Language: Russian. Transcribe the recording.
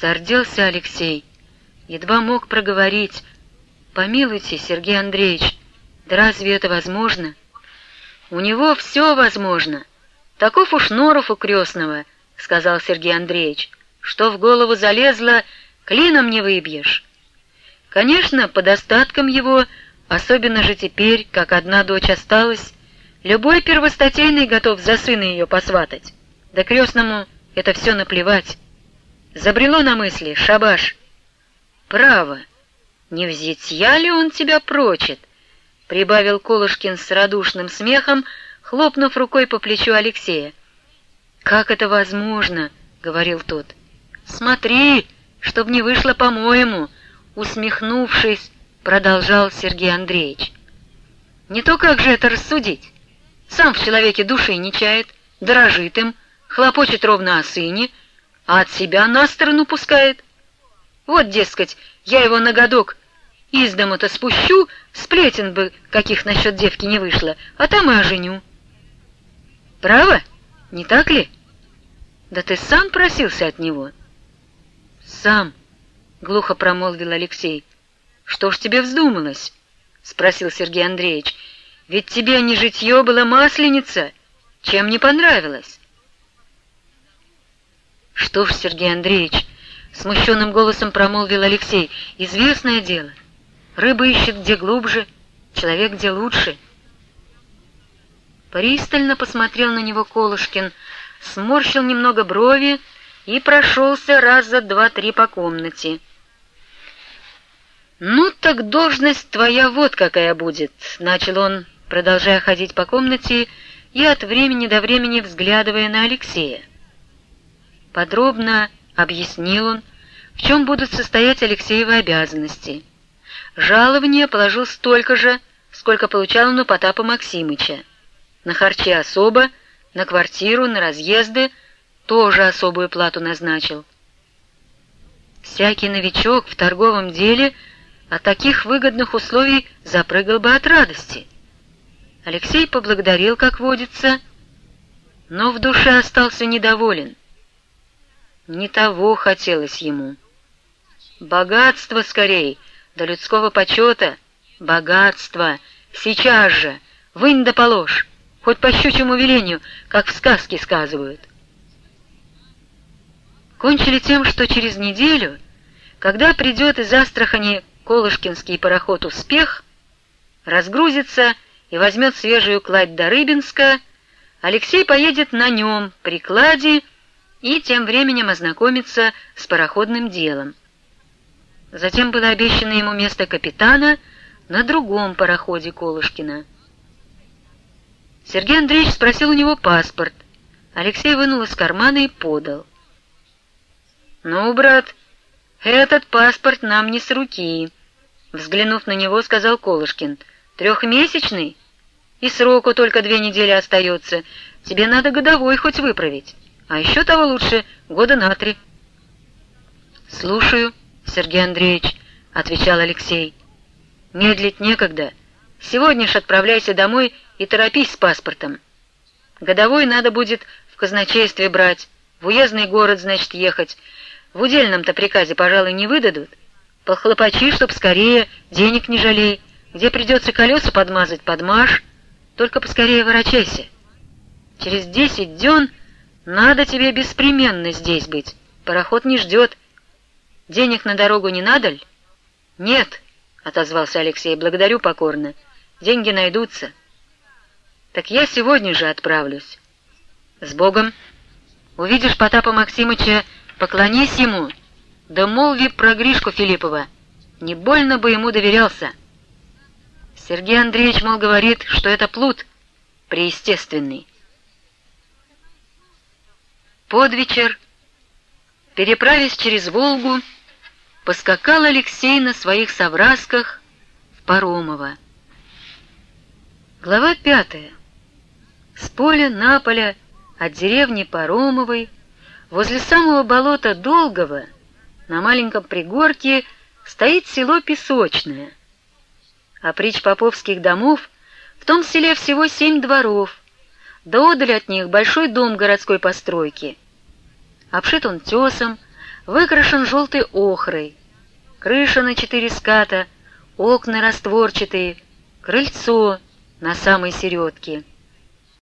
Зарделся Алексей. Едва мог проговорить. «Помилуйте, Сергей Андреевич, да разве это возможно?» «У него все возможно. Таков уж норов у крестного», — сказал Сергей Андреевич. «Что в голову залезло, клином не выбьешь». Конечно, по достаткам его, особенно же теперь, как одна дочь осталась, любой первостатейный готов за сына ее посватать. Да крестному это все наплевать. Забрело на мысли, шабаш. Право, не взять я ли он тебя прочит? Прибавил Колышкин с радушным смехом, хлопнув рукой по плечу Алексея. «Как это возможно?» — говорил тот. «Смотри, чтоб не вышло по-моему!» Усмехнувшись, продолжал Сергей Андреевич. «Не то как же это рассудить? Сам в человеке души не чает, дорожит им, хлопочет ровно о сыне, а от себя на сторону пускает. Вот, дескать, я его на годок из дома-то спущу, сплетен бы, каких насчет девки не вышло, а там и оженю. Право, не так ли? Да ты сам просился от него. Сам, глухо промолвил Алексей. Что ж тебе вздумалось? спросил Сергей Андреевич. Ведь тебе не житье было масленица, чем не понравилось? «Что ж, Сергей Андреевич», — смущенным голосом промолвил Алексей, — «известное дело. Рыба ищет где глубже, человек где лучше». Пристально посмотрел на него Колышкин, сморщил немного брови и прошелся раз за два-три по комнате. «Ну так должность твоя вот какая будет», — начал он, продолжая ходить по комнате и от времени до времени взглядывая на Алексея. Подробно объяснил он, в чем будут состоять Алексеевы обязанности. Жалование положил столько же, сколько получал он у Потапа Максимыча. На харчи особо, на квартиру, на разъезды тоже особую плату назначил. Всякий новичок в торговом деле от таких выгодных условий запрыгал бы от радости. Алексей поблагодарил, как водится, но в душе остался недоволен. Не того хотелось ему. Богатство скорей, до людского почета, богатство, сейчас же, вынь да положь, хоть по щучьему велению, как в сказке сказывают. Кончили тем, что через неделю, когда придет из Астрахани Колышкинский пароход «Успех», разгрузится и возьмет свежую кладь до Рыбинска, Алексей поедет на нем, при кладе, и тем временем ознакомиться с пароходным делом. Затем было обещано ему место капитана на другом пароходе Колышкина. Сергей Андреевич спросил у него паспорт. Алексей вынул из кармана и подал. «Ну, брат, этот паспорт нам не с руки», — взглянув на него, сказал Колышкин. «Трехмесячный? И сроку только две недели остается. Тебе надо годовой хоть выправить» а еще того лучше года на три. «Слушаю, Сергей Андреевич», — отвечал Алексей. «Медлить некогда. Сегодня ж отправляйся домой и торопись с паспортом. Годовой надо будет в казначействе брать, в уездный город, значит, ехать. В удельном-то приказе, пожалуй, не выдадут. Похлопочи, чтоб скорее, денег не жалей. Где придется колеса подмазать, подмажь. Только поскорее ворочайся. Через десять дён надо тебе беспременно здесь быть. Пароход не ждет. Денег на дорогу не надо ли? Нет, отозвался Алексей. Благодарю покорно. Деньги найдутся. Так я сегодня же отправлюсь. С Богом. Увидишь Потапа Максимыча, поклонись ему. Да молви про Гришку Филиппова. Не больно бы ему доверялся. Сергей Андреевич, мол, говорит, что это плут преестественный. Под вечер, переправясь через Волгу, поскакал Алексей на своих соврасках в Паромово. Глава пятая. С поля на поля от деревни Паромовой возле самого болота Долгого на маленьком пригорке стоит село Песочное. А притч поповских домов в том селе всего семь дворов — да отдали от них большой дом городской постройки. Обшит он тесом, выкрашен желтой охрой, крыша на четыре ската, окна растворчатые, крыльцо на самой середке —